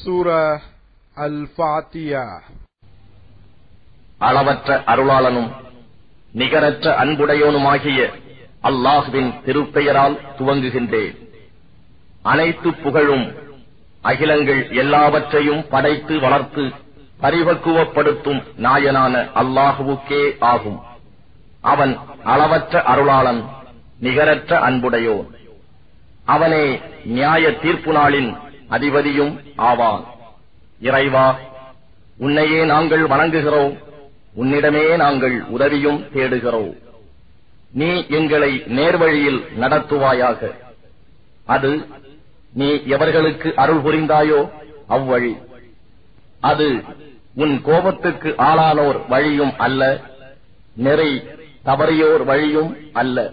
சூரா அல் ஃபாத்தியா அளவற்ற அருளாளனும் நிகரற்ற அன்புடையோனுமாகிய அல்லாஹுவின் திருப்பெயரால் துவங்குகின்றேன். அனைத்து புகழும் அகிலங்கள் எல்லாவற்றையும் படைத்து வளர்த்து பரிபக்குவப்படுத்தும் நாயனான அல்லாஹுவுக்கே ஆகும். அவன் அளவற்ற அருளாளன் நிகரற்ற அன்புடையோன். அவனே நியாய தீர்ப்பு நாளின் அதிபதியும் ஆவான். இறைவா உன்னையே நாங்கள் வணங்குகிறோம். உன்னிடமே நாங்கள் உதவியும் தேடுகிறோம். நீ எங்களை நேர்வழியில் நடத்துவாயாக. அது நீ எவர்களுக்கு அருள் புரிந்தாயோ அவ்வழி. அது உன் கோபத்துக்கு ஆளானோர் வழியும் அல்ல. நெறி தவறியோர் வழியும் அல்ல.